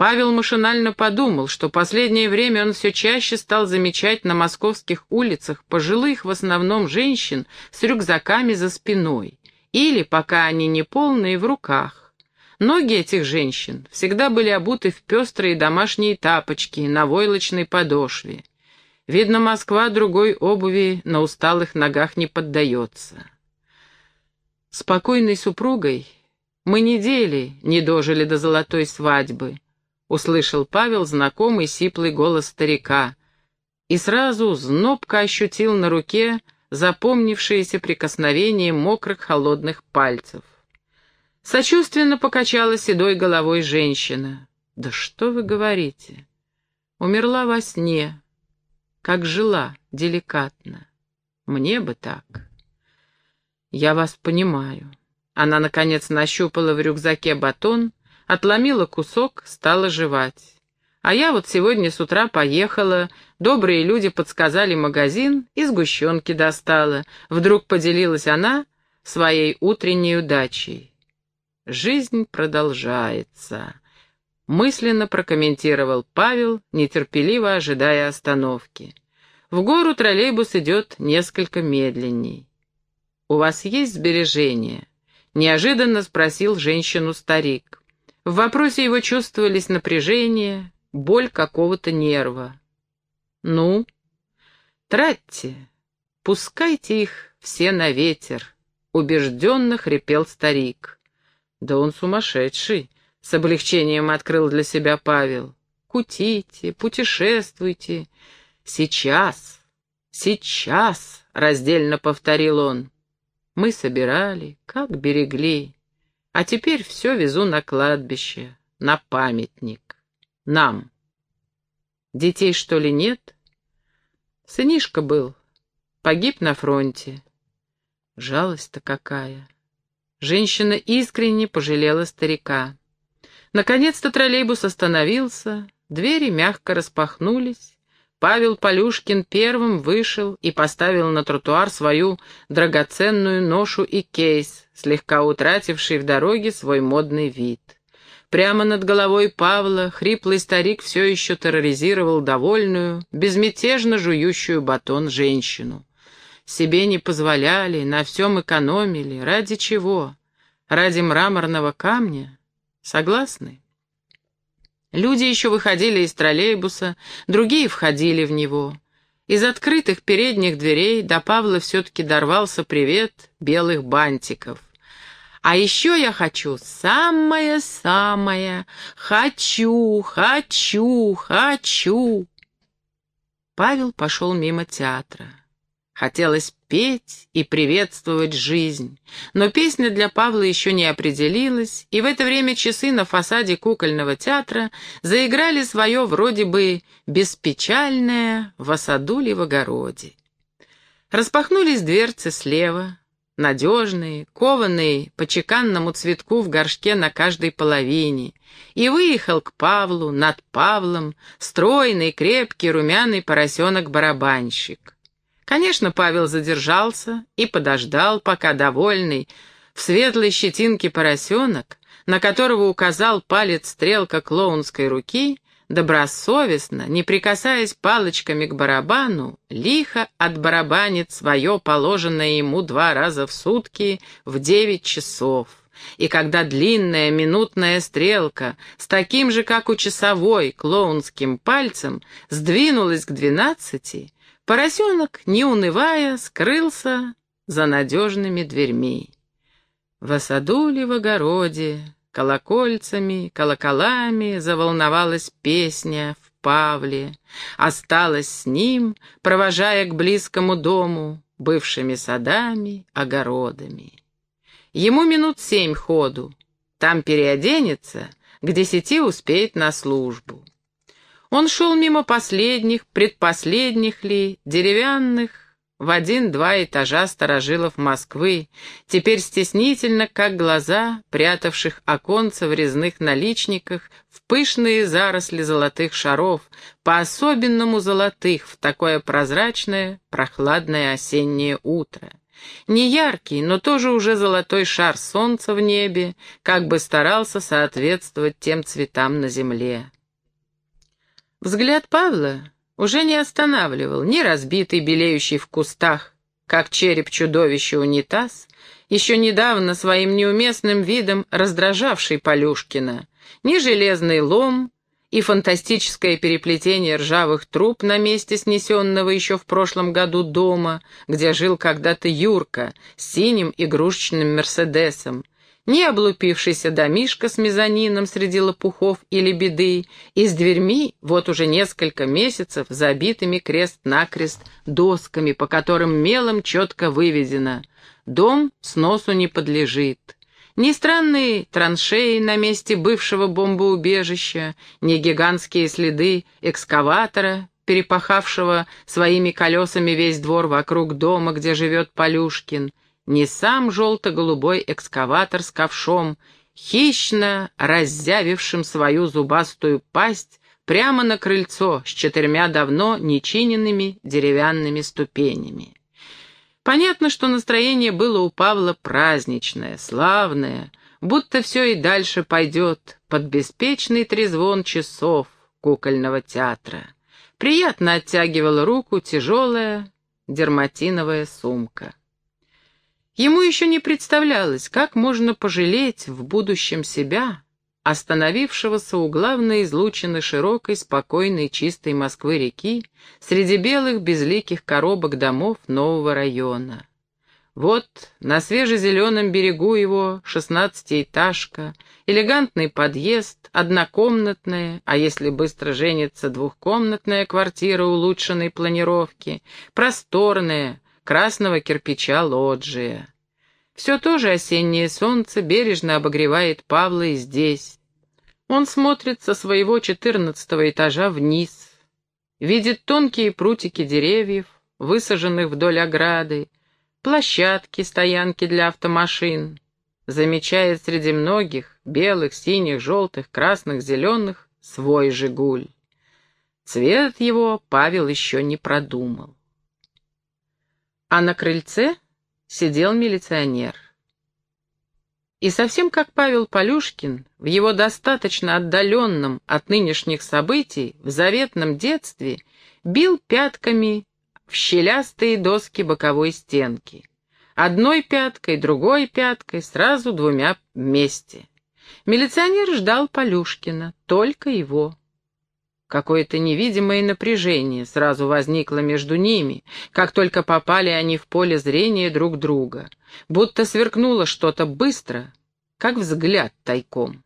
Павел машинально подумал, что последнее время он все чаще стал замечать на московских улицах пожилых, в основном женщин, с рюкзаками за спиной, или, пока они не полные, в руках. Ноги этих женщин всегда были обуты в пестрые домашние тапочки на войлочной подошве. Видно, Москва другой обуви на усталых ногах не поддается. Спокойной супругой мы недели не дожили до золотой свадьбы, услышал Павел знакомый сиплый голос старика и сразу знобко ощутил на руке запомнившееся прикосновение мокрых холодных пальцев. Сочувственно покачала седой головой женщина. «Да что вы говорите? Умерла во сне, как жила, деликатно. Мне бы так». «Я вас понимаю». Она, наконец, нащупала в рюкзаке батон Отломила кусок, стала жевать. А я вот сегодня с утра поехала, добрые люди подсказали магазин и сгущенки достала. Вдруг поделилась она своей утренней удачей. Жизнь продолжается. Мысленно прокомментировал Павел, нетерпеливо ожидая остановки. В гору троллейбус идет несколько медленней. «У вас есть сбережения?» — неожиданно спросил женщину старик. В вопросе его чувствовались напряжение, боль какого-то нерва. «Ну, тратьте, пускайте их все на ветер», — убежденно хрипел старик. «Да он сумасшедший», — с облегчением открыл для себя Павел. «Кутите, путешествуйте. Сейчас, сейчас», — раздельно повторил он. «Мы собирали, как берегли. А теперь все везу на кладбище, на памятник. Нам. Детей, что ли, нет? Сынишка был. Погиб на фронте. Жалость-то какая. Женщина искренне пожалела старика. Наконец-то троллейбус остановился, двери мягко распахнулись. Павел Полюшкин первым вышел и поставил на тротуар свою драгоценную ношу и кейс, слегка утративший в дороге свой модный вид. Прямо над головой Павла хриплый старик все еще терроризировал довольную, безмятежно жующую батон женщину. Себе не позволяли, на всем экономили. Ради чего? Ради мраморного камня? Согласны? Люди еще выходили из троллейбуса, другие входили в него. Из открытых передних дверей до Павла все-таки дорвался привет белых бантиков. А еще я хочу самое-самое. Хочу, хочу, хочу. Павел пошел мимо театра. Хотелось петь и приветствовать жизнь. Но песня для Павла еще не определилась, и в это время часы на фасаде кукольного театра заиграли свое вроде бы беспечальное «В осаду ли в огороде». Распахнулись дверцы слева, надежные, кованные по чеканному цветку в горшке на каждой половине, и выехал к Павлу, над Павлом, стройный, крепкий, румяный поросенок-барабанщик. Конечно, Павел задержался и подождал, пока довольный, в светлой щетинке поросенок, на которого указал палец стрелка клоунской руки, добросовестно, не прикасаясь палочками к барабану, лихо отбарабанит свое положенное ему два раза в сутки в девять часов. И когда длинная минутная стрелка с таким же, как у часовой, клоунским пальцем сдвинулась к двенадцати, Поросенок, не унывая, скрылся за надежными дверьми. В осаду в огороде, колокольцами, колоколами заволновалась песня в Павле, осталась с ним, провожая к близкому дому, бывшими садами, огородами. Ему минут семь ходу, там переоденется, к десяти успеет на службу. Он шел мимо последних, предпоследних ли, деревянных, в один-два этажа сторожилов Москвы, теперь стеснительно, как глаза, прятавших оконца в резных наличниках, в пышные заросли золотых шаров, по-особенному золотых, в такое прозрачное, прохладное осеннее утро. Не яркий, но тоже уже золотой шар солнца в небе, как бы старался соответствовать тем цветам на земле. Взгляд Павла уже не останавливал ни разбитый, белеющий в кустах, как череп чудовища унитаз, еще недавно своим неуместным видом раздражавший Полюшкина, ни железный лом, и фантастическое переплетение ржавых труб на месте снесенного еще в прошлом году дома, где жил когда-то Юрка с синим игрушечным «Мерседесом», ни облупившийся домишка с мезонином среди лопухов или беды, и с дверьми вот уже несколько месяцев забитыми крест-накрест досками, по которым мелом четко выведено «Дом сносу не подлежит». Ни странные траншеи на месте бывшего бомбоубежища, ни гигантские следы экскаватора, перепахавшего своими колесами весь двор вокруг дома, где живет Полюшкин, ни сам желто-голубой экскаватор с ковшом, хищно раззявившим свою зубастую пасть прямо на крыльцо с четырьмя давно нечиненными деревянными ступенями. Понятно, что настроение было у Павла праздничное, славное, будто все и дальше пойдет под беспечный трезвон часов кукольного театра. Приятно оттягивала руку тяжелая дерматиновая сумка. Ему еще не представлялось, как можно пожалеть в будущем себя, остановившегося у главной излучины широкой, спокойной, чистой Москвы-реки среди белых безликих коробок домов нового района. Вот на свежезеленом берегу его шестнадцатиэтажка, элегантный подъезд, однокомнатная, а если быстро женится, двухкомнатная квартира улучшенной планировки, просторная, красного кирпича лоджия. Все то же осеннее солнце бережно обогревает Павла и здесь. Он смотрит со своего четырнадцатого этажа вниз, видит тонкие прутики деревьев, высаженных вдоль ограды, площадки, стоянки для автомашин, замечает среди многих белых, синих, желтых, красных, зеленых свой «Жигуль». Цвет его Павел еще не продумал. А на крыльце сидел милиционер. И совсем как Павел Полюшкин, в его достаточно отдаленном от нынешних событий, в заветном детстве, бил пятками в щелястые доски боковой стенки. Одной пяткой, другой пяткой, сразу двумя вместе. Милиционер ждал Полюшкина, только его. Какое-то невидимое напряжение сразу возникло между ними, как только попали они в поле зрения друг друга. Будто сверкнуло что-то быстро, как взгляд тайком.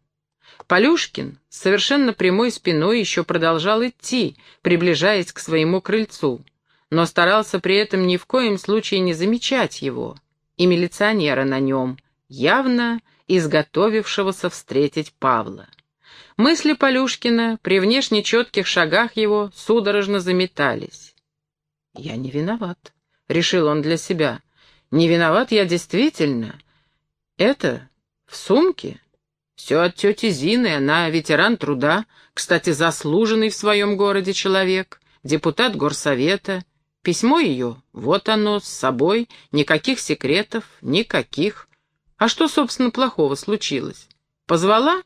Полюшкин с совершенно прямой спиной еще продолжал идти, приближаясь к своему крыльцу, но старался при этом ни в коем случае не замечать его, и милиционера на нем, явно изготовившегося встретить Павла. Мысли Полюшкина при внешне четких шагах его судорожно заметались. «Я не виноват», — решил он для себя. «Не виноват я действительно. Это в сумке. Все от тети Зины, она ветеран труда, кстати, заслуженный в своем городе человек, депутат горсовета. Письмо ее, вот оно, с собой, никаких секретов, никаких. А что, собственно, плохого случилось? Позвала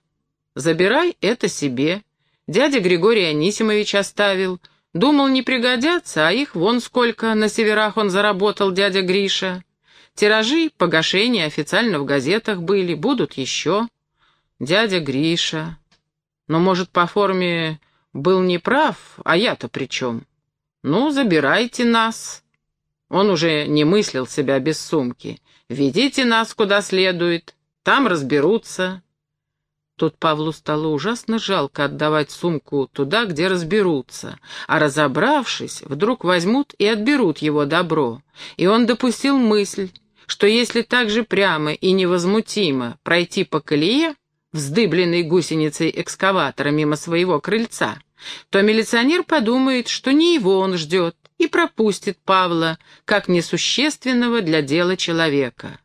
Забирай это себе. Дядя Григорий Анисимович оставил. Думал, не пригодятся, а их вон сколько на северах он заработал, дядя Гриша. Тиражи, погашения официально в газетах были, будут еще. Дядя Гриша. Но, может, по форме был неправ, а я-то при чем? Ну, забирайте нас. Он уже не мыслил себя без сумки. Ведите нас куда следует, там разберутся. Тут Павлу стало ужасно жалко отдавать сумку туда, где разберутся, а разобравшись, вдруг возьмут и отберут его добро. И он допустил мысль, что если так же прямо и невозмутимо пройти по колее, вздыбленной гусеницей экскаватора мимо своего крыльца, то милиционер подумает, что не его он ждет, и пропустит Павла, как несущественного для дела человека.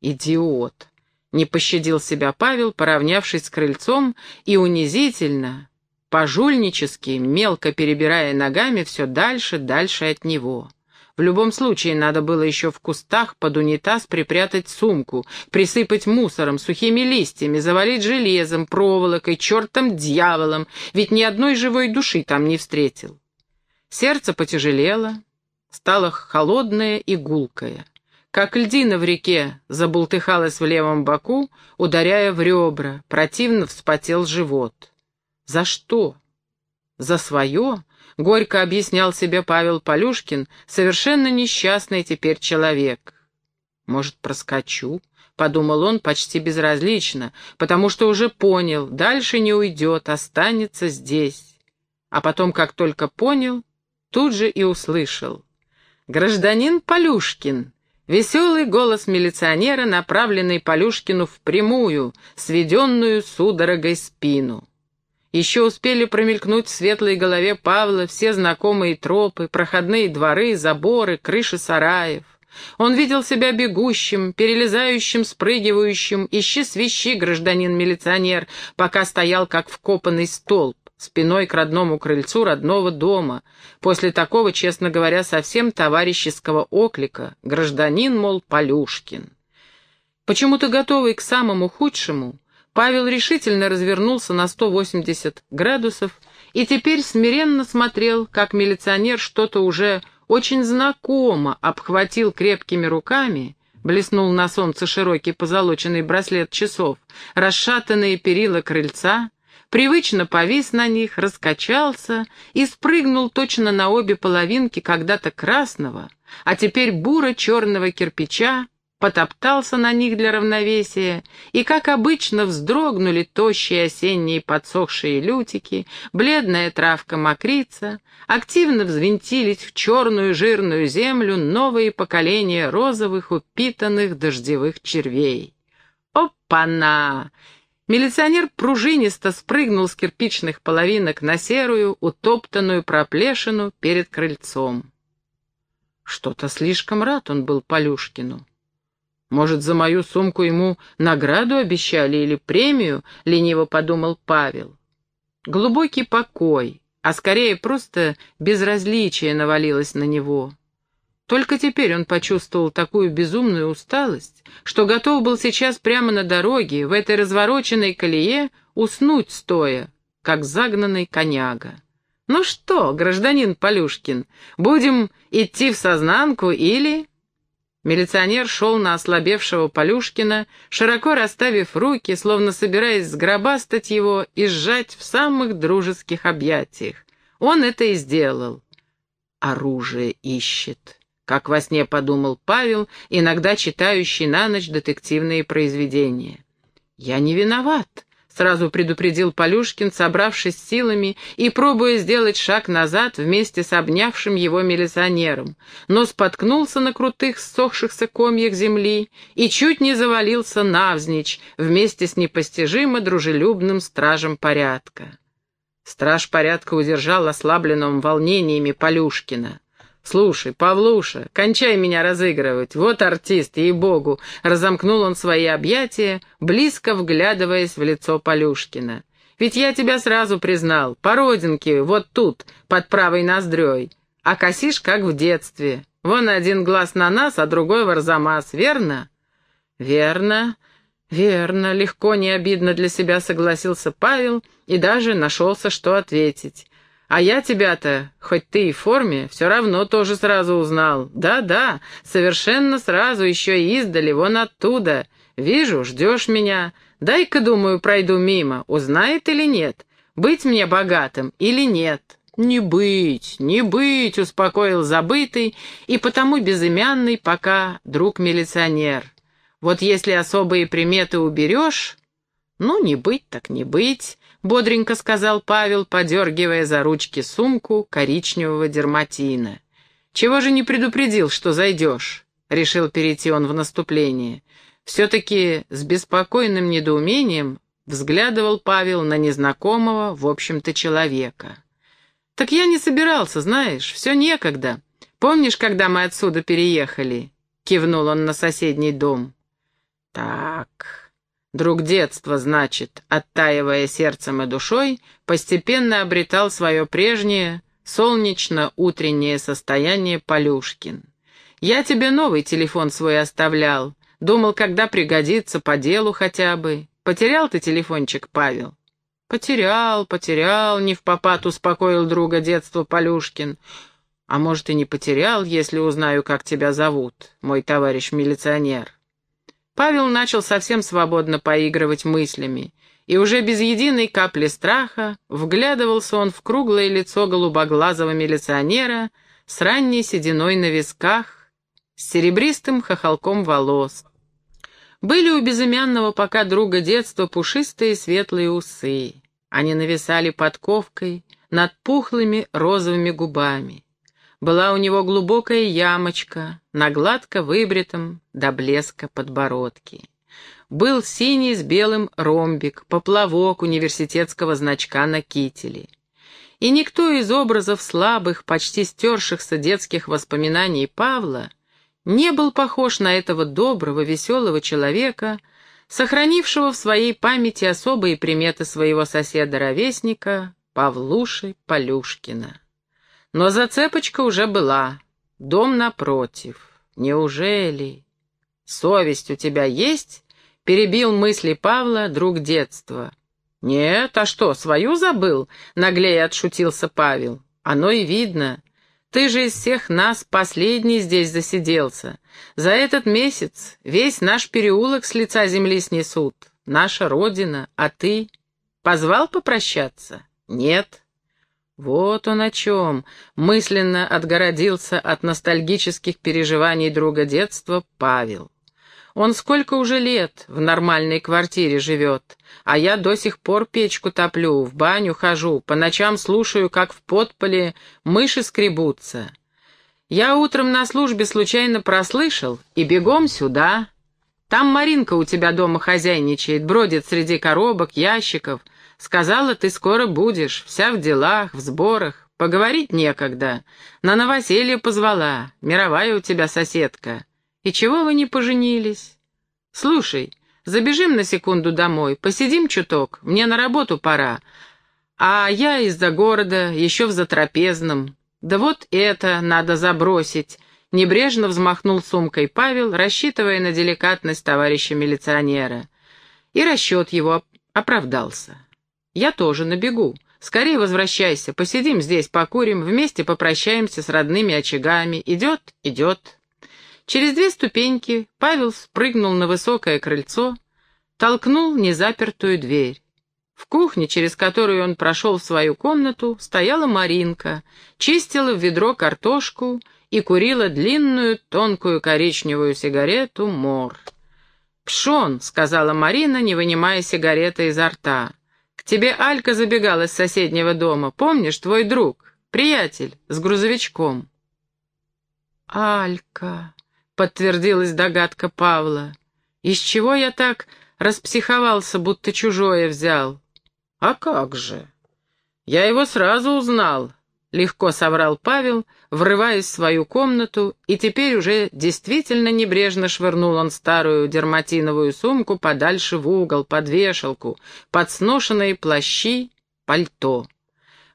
Идиот! Не пощадил себя Павел, поравнявшись с крыльцом, и унизительно, пожульнически, мелко перебирая ногами все дальше, дальше от него. В любом случае надо было еще в кустах под унитаз припрятать сумку, присыпать мусором, сухими листьями, завалить железом, проволокой, чертом дьяволом, ведь ни одной живой души там не встретил. Сердце потяжелело, стало холодное и гулкое. Как льдина в реке забултыхалась в левом боку, ударяя в ребра, противно вспотел живот. За что? За свое? Горько объяснял себе Павел Полюшкин, совершенно несчастный теперь человек. «Может, проскочу?» — подумал он почти безразлично, потому что уже понял, дальше не уйдет, останется здесь. А потом, как только понял, тут же и услышал. «Гражданин Полюшкин!» Веселый голос милиционера, направленный Полюшкину впрямую, сведенную судорогой спину. Еще успели промелькнуть в светлой голове Павла все знакомые тропы, проходные дворы, заборы, крыши сараев. Он видел себя бегущим, перелезающим, спрыгивающим, ищи свищи, гражданин-милиционер, пока стоял как вкопанный столб, спиной к родному крыльцу родного дома. После такого, честно говоря, совсем товарищеского оклика, гражданин, мол, Полюшкин. Почему-то готовый к самому худшему, Павел решительно развернулся на 180 градусов и теперь смиренно смотрел, как милиционер что-то уже очень знакомо обхватил крепкими руками, блеснул на солнце широкий позолоченный браслет часов, расшатанные перила крыльца, привычно повис на них, раскачался и спрыгнул точно на обе половинки когда-то красного, а теперь буро-черного кирпича, потоптался на них для равновесия, и, как обычно, вздрогнули тощие осенние подсохшие лютики, бледная травка мокрица, активно взвинтились в черную жирную землю новые поколения розовых упитанных дождевых червей. Опа-на! Милиционер пружинисто спрыгнул с кирпичных половинок на серую, утоптанную проплешину перед крыльцом. Что-то слишком рад он был Полюшкину. Может, за мою сумку ему награду обещали или премию, лениво подумал Павел. Глубокий покой, а скорее просто безразличие навалилось на него. Только теперь он почувствовал такую безумную усталость, что готов был сейчас прямо на дороге, в этой развороченной колее, уснуть стоя, как загнанный коняга. «Ну что, гражданин Полюшкин, будем идти в сознанку или...» Милиционер шел на ослабевшего Полюшкина, широко расставив руки, словно собираясь сгробастать его и сжать в самых дружеских объятиях. Он это и сделал. «Оружие ищет», — как во сне подумал Павел, иногда читающий на ночь детективные произведения. «Я не виноват», Сразу предупредил Полюшкин, собравшись силами и пробуя сделать шаг назад вместе с обнявшим его милиционером, но споткнулся на крутых ссохшихся комьях земли и чуть не завалился навзничь вместе с непостижимо дружелюбным стражем порядка. Страж порядка удержал ослабленным волнениями Полюшкина. «Слушай, Павлуша, кончай меня разыгрывать. Вот артист, ей-богу!» Разомкнул он свои объятия, близко вглядываясь в лицо Полюшкина. «Ведь я тебя сразу признал. По родинке, вот тут, под правой ноздрёй. А косишь, как в детстве. Вон один глаз на нас, а другой в Арзамас, верно?» «Верно, верно», — легко, не обидно для себя согласился Павел и даже нашелся, что ответить. А я тебя-то, хоть ты и в форме, все равно тоже сразу узнал. Да-да, совершенно сразу, еще и издали, вон оттуда. Вижу, ждешь меня. Дай-ка, думаю, пройду мимо. Узнает или нет? Быть мне богатым или нет?» «Не быть, не быть», — успокоил забытый и потому безымянный пока друг-милиционер. «Вот если особые приметы уберешь...» «Ну, не быть так не быть», — бодренько сказал Павел, подергивая за ручки сумку коричневого дерматина. «Чего же не предупредил, что зайдешь?» — решил перейти он в наступление. Все-таки с беспокойным недоумением взглядывал Павел на незнакомого, в общем-то, человека. «Так я не собирался, знаешь, все некогда. Помнишь, когда мы отсюда переехали?» — кивнул он на соседний дом. «Так, Друг детства, значит, оттаивая сердцем и душой, постепенно обретал свое прежнее, солнечно-утреннее состояние Полюшкин. «Я тебе новый телефон свой оставлял. Думал, когда пригодится, по делу хотя бы. Потерял ты телефончик, Павел?» «Потерял, потерял», — не в попад успокоил друга детства Полюшкин. «А может, и не потерял, если узнаю, как тебя зовут, мой товарищ милиционер». Павел начал совсем свободно поигрывать мыслями, и уже без единой капли страха вглядывался он в круглое лицо голубоглазого милиционера с ранней сединой на висках, с серебристым хохолком волос. Были у безымянного пока друга детства пушистые светлые усы. Они нависали подковкой над пухлыми розовыми губами. Была у него глубокая ямочка на гладко выбритом до блеска подбородке. Был синий с белым ромбик, поплавок университетского значка на кителе. И никто из образов слабых, почти стершихся детских воспоминаний Павла не был похож на этого доброго, веселого человека, сохранившего в своей памяти особые приметы своего соседа-ровесника Павлуши Полюшкина. Но зацепочка уже была. Дом напротив. Неужели? Совесть у тебя есть? Перебил мысли Павла друг детства. Нет, а что, свою забыл? Наглее отшутился Павел. Оно и видно. Ты же из всех нас последний здесь засиделся. За этот месяц весь наш переулок с лица земли снесут. Наша родина, а ты? Позвал попрощаться? Нет. Вот он о чем. Мысленно отгородился от ностальгических переживаний друга детства Павел. Он сколько уже лет в нормальной квартире живет, а я до сих пор печку топлю, в баню хожу, по ночам слушаю, как в подполе мыши скребутся. Я утром на службе случайно прослышал и бегом сюда. Там Маринка у тебя дома хозяйничает, бродит среди коробок, ящиков, Сказала, ты скоро будешь, вся в делах, в сборах. Поговорить некогда. На новоселье позвала. Мировая у тебя соседка. И чего вы не поженились? Слушай, забежим на секунду домой, посидим чуток, мне на работу пора. А я из-за города, еще в затрапезном. Да вот это надо забросить. Небрежно взмахнул сумкой Павел, рассчитывая на деликатность товарища милиционера. И расчет его оправдался. «Я тоже набегу. Скорее возвращайся, посидим здесь, покурим, вместе попрощаемся с родными очагами. Идет? Идет». Через две ступеньки Павел спрыгнул на высокое крыльцо, толкнул незапертую дверь. В кухне, через которую он прошел в свою комнату, стояла Маринка, чистила в ведро картошку и курила длинную тонкую коричневую сигарету «Мор». «Пшон», — сказала Марина, не вынимая сигареты изо рта. К тебе Алька забегала из соседнего дома. Помнишь, твой друг, приятель, с грузовичком?» «Алька», — подтвердилась догадка Павла. «Из чего я так распсиховался, будто чужое взял?» «А как же?» «Я его сразу узнал. Легко соврал Павел, врываясь в свою комнату, и теперь уже действительно небрежно швырнул он старую дерматиновую сумку подальше в угол, под вешалку, под сношенные плащи, пальто.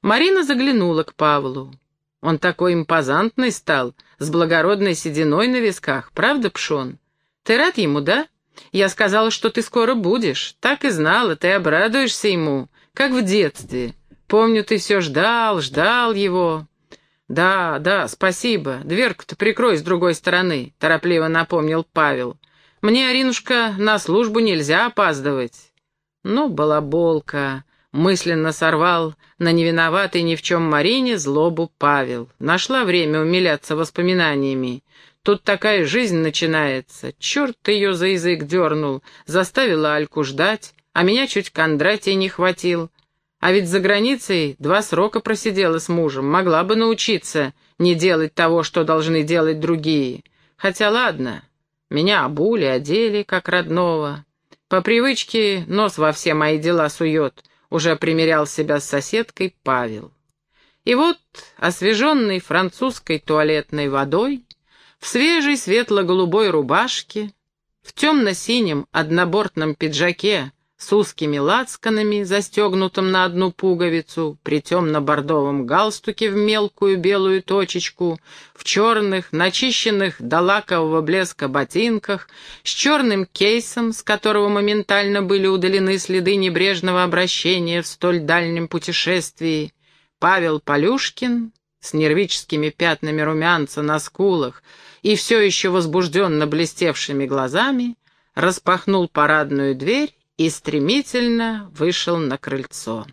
Марина заглянула к Павлу. Он такой импозантный стал, с благородной сединой на висках, правда, Пшон? Ты рад ему, да? Я сказала, что ты скоро будешь. Так и знала, ты обрадуешься ему, как в детстве. Помню, ты все ждал, ждал его». «Да, да, спасибо. Дверку-то прикрой с другой стороны», — торопливо напомнил Павел. «Мне, Аринушка, на службу нельзя опаздывать». «Ну, балаболка», — мысленно сорвал на невиноватой ни в чем Марине злобу Павел. Нашла время умиляться воспоминаниями. Тут такая жизнь начинается. Черт ее за язык дернул, заставила Альку ждать, а меня чуть Кондратий не хватил. А ведь за границей два срока просидела с мужем, могла бы научиться не делать того, что должны делать другие. Хотя ладно, меня обули, одели, как родного. По привычке нос во все мои дела сует, уже примерял себя с соседкой Павел. И вот, освеженный французской туалетной водой, в свежей светло-голубой рубашке, в темно-синем однобортном пиджаке с узкими лацканами, застегнутым на одну пуговицу, при темно-бордовом галстуке в мелкую белую точечку, в черных, начищенных до лакового блеска ботинках, с черным кейсом, с которого моментально были удалены следы небрежного обращения в столь дальнем путешествии, Павел Полюшкин с нервическими пятнами румянца на скулах и все еще возбужденно блестевшими глазами, распахнул парадную дверь и стремительно вышел на крыльцо.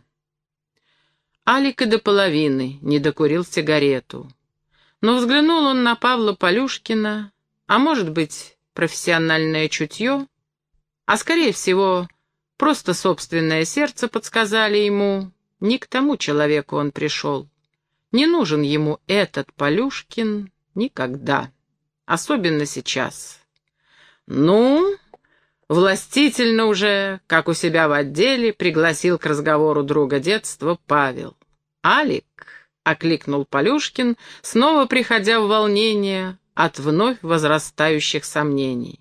Алик и до половины не докурил сигарету. Но взглянул он на Павла Полюшкина, а может быть, профессиональное чутье, а скорее всего, просто собственное сердце подсказали ему, не к тому человеку он пришел. Не нужен ему этот Полюшкин никогда, особенно сейчас. Ну, Властительно уже, как у себя в отделе, пригласил к разговору друга детства Павел. «Алик!» — окликнул Полюшкин, снова приходя в волнение от вновь возрастающих сомнений.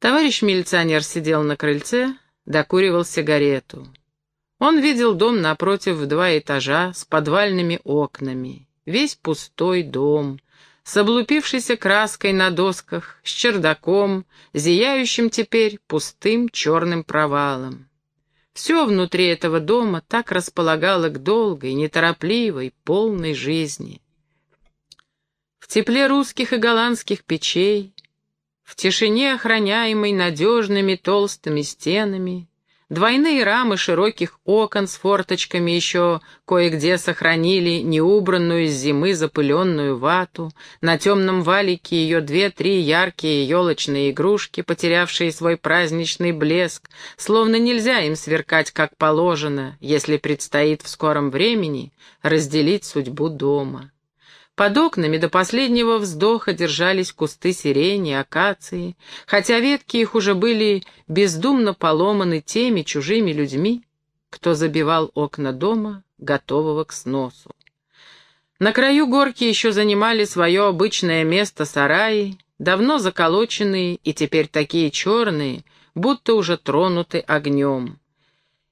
Товарищ милиционер сидел на крыльце, докуривал сигарету. Он видел дом напротив в два этажа с подвальными окнами. Весь пустой дом — с облупившейся краской на досках, с чердаком, зияющим теперь пустым черным провалом. Все внутри этого дома так располагало к долгой, неторопливой, полной жизни. В тепле русских и голландских печей, в тишине, охраняемой надежными толстыми стенами, Двойные рамы широких окон с форточками еще кое-где сохранили неубранную с зимы запыленную вату. На темном валике ее две-три яркие елочные игрушки, потерявшие свой праздничный блеск, словно нельзя им сверкать как положено, если предстоит в скором времени разделить судьбу дома. Под окнами до последнего вздоха держались кусты сирени, акации, хотя ветки их уже были бездумно поломаны теми чужими людьми, кто забивал окна дома, готового к сносу. На краю горки еще занимали свое обычное место сараи, давно заколоченные и теперь такие черные, будто уже тронуты огнем.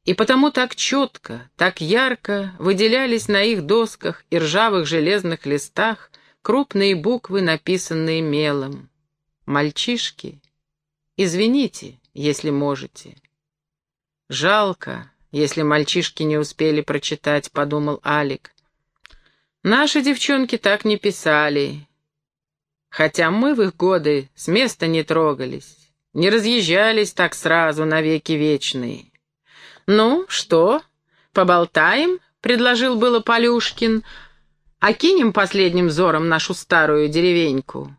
И потому так четко, так ярко выделялись на их досках и ржавых железных листах крупные буквы, написанные мелом. «Мальчишки, извините, если можете». «Жалко, если мальчишки не успели прочитать», — подумал Алик. «Наши девчонки так не писали, хотя мы в их годы с места не трогались, не разъезжались так сразу навеки вечные». «Ну, что, поболтаем?» — предложил было Полюшкин. «Окинем последним взором нашу старую деревеньку».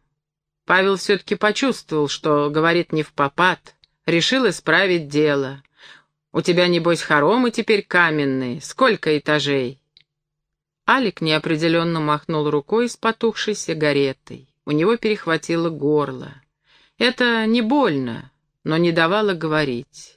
Павел все-таки почувствовал, что говорит не в попад, решил исправить дело. «У тебя, небось, хоромы теперь каменные. Сколько этажей?» Алик неопределенно махнул рукой с потухшей сигаретой. У него перехватило горло. Это не больно, но не давало говорить.